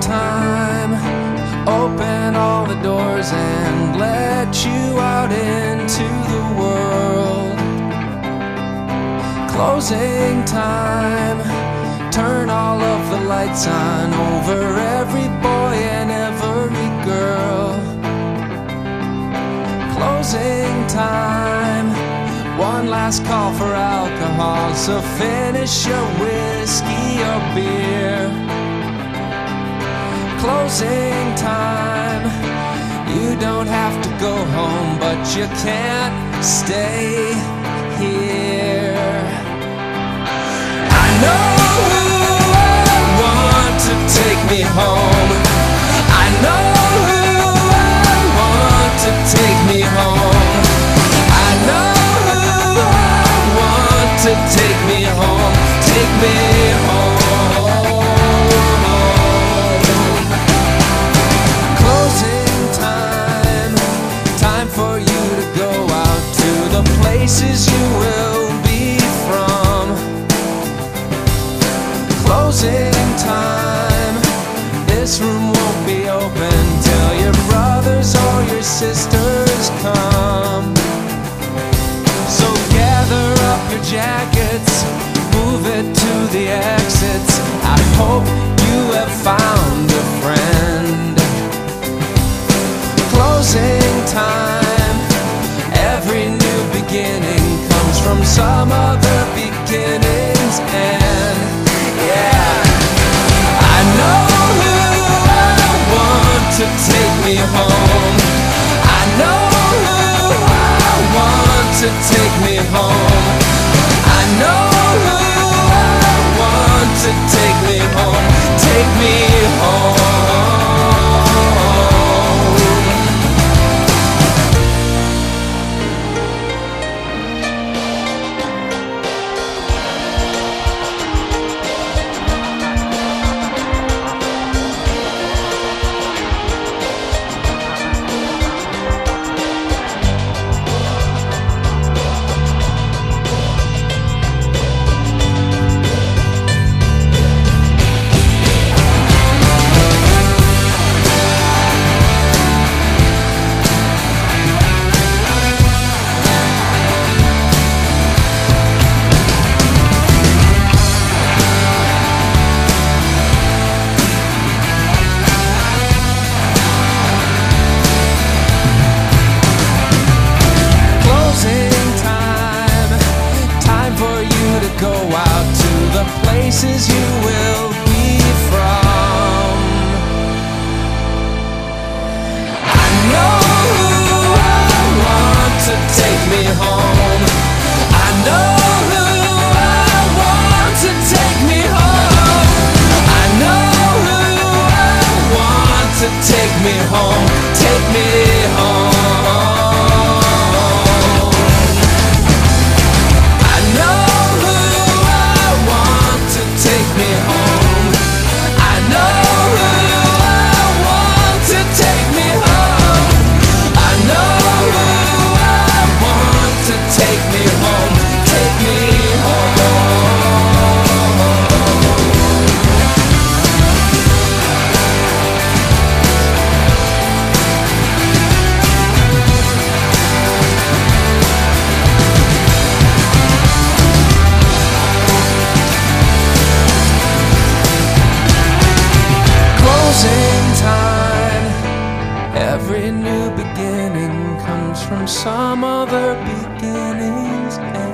Time. Open all the doors and let you out into the world. Closing time. Turn all of the lights on over every boy and every girl. Closing time. One last call for alcohol, so finish your whiskey or beer. Closing time. You don't have to go home, but you can't stay here. I know the exits. I hope you have found a friend. Closing time. Every new beginning comes from some other beginning's end. Yeah. I know who I want to take me home. I know who I want to take Take me Every new beginning comes from some other beginning.